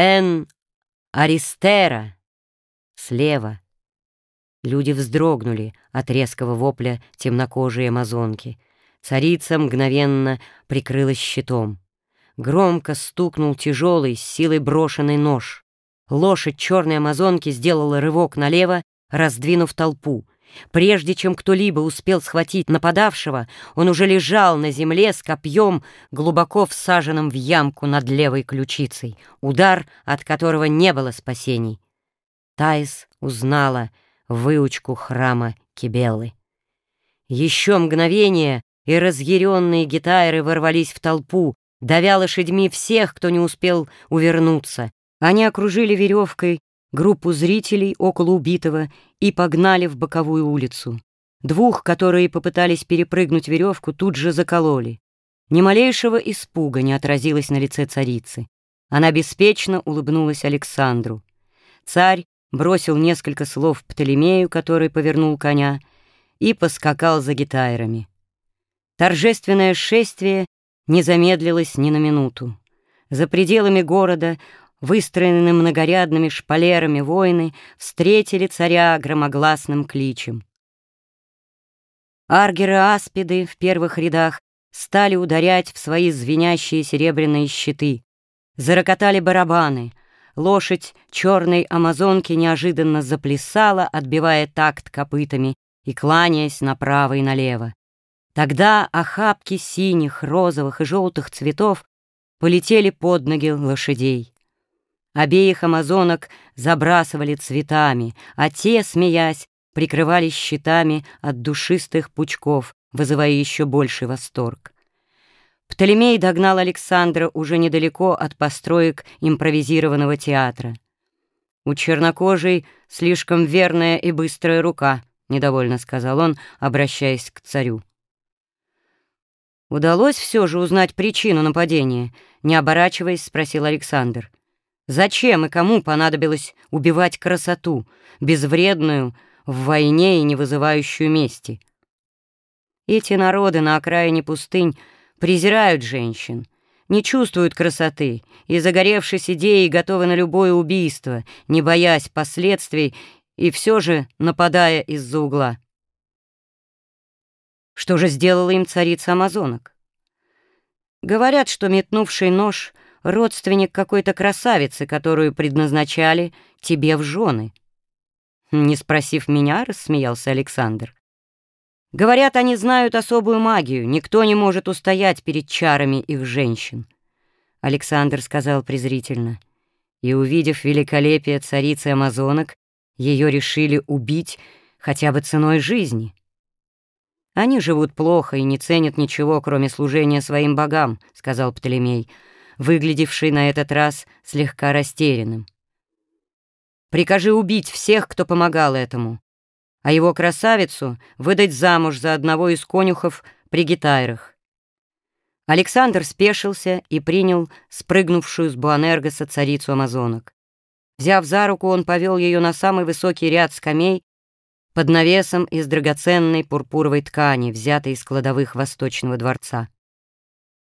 «Эн Аристера!» Слева. Люди вздрогнули от резкого вопля темнокожей амазонки. Царица мгновенно прикрылась щитом. Громко стукнул тяжелый, с силой брошенный нож. Лошадь черной амазонки сделала рывок налево, раздвинув толпу. Прежде чем кто-либо успел схватить нападавшего, он уже лежал на земле с копьем, глубоко всаженным в ямку над левой ключицей, удар, от которого не было спасений. Таис узнала выучку храма Кибеллы. Еще мгновение, и разъяренные гитайры ворвались в толпу, давя лошадьми всех, кто не успел увернуться. Они окружили веревкой группу зрителей около убитого и погнали в боковую улицу. Двух, которые попытались перепрыгнуть веревку, тут же закололи. Ни малейшего испуга не отразилось на лице царицы. Она беспечно улыбнулась Александру. Царь бросил несколько слов Птолемею, который повернул коня, и поскакал за гитайрами. Торжественное шествие не замедлилось ни на минуту. За пределами города, выстроенные многорядными шпалерами воины, встретили царя громогласным кличем. Аргеры-аспиды в первых рядах стали ударять в свои звенящие серебряные щиты. Зарокотали барабаны. Лошадь черной амазонки неожиданно заплясала, отбивая такт копытами и кланяясь направо и налево. Тогда охапки синих, розовых и желтых цветов полетели под ноги лошадей. Обеих амазонок забрасывали цветами, а те, смеясь, прикрывались щитами от душистых пучков, вызывая еще больший восторг. Птолемей догнал Александра уже недалеко от построек импровизированного театра. «У чернокожей слишком верная и быстрая рука», — недовольно сказал он, обращаясь к царю. «Удалось все же узнать причину нападения?» Не оборачиваясь, спросил Александр. «Зачем и кому понадобилось убивать красоту, безвредную, в войне и не вызывающую мести?» Эти народы на окраине пустынь презирают женщин, не чувствуют красоты и, загоревшись идеей, готовы на любое убийство, не боясь последствий и все же нападая из-за угла. Что же сделала им царица амазонок? Говорят, что метнувший нож — родственник какой-то красавицы, которую предназначали тебе в жены. Не спросив меня, рассмеялся Александр. Говорят, они знают особую магию, никто не может устоять перед чарами их женщин. Александр сказал презрительно. И, увидев великолепие царицы амазонок, ее решили убить хотя бы ценой жизни. «Они живут плохо и не ценят ничего, кроме служения своим богам», — сказал Птолемей, выглядевший на этот раз слегка растерянным. «Прикажи убить всех, кто помогал этому, а его красавицу выдать замуж за одного из конюхов при гитайрах». Александр спешился и принял спрыгнувшую с Буанергоса царицу амазонок. Взяв за руку, он повел ее на самый высокий ряд скамей, под навесом из драгоценной пурпуровой ткани, взятой из кладовых Восточного дворца.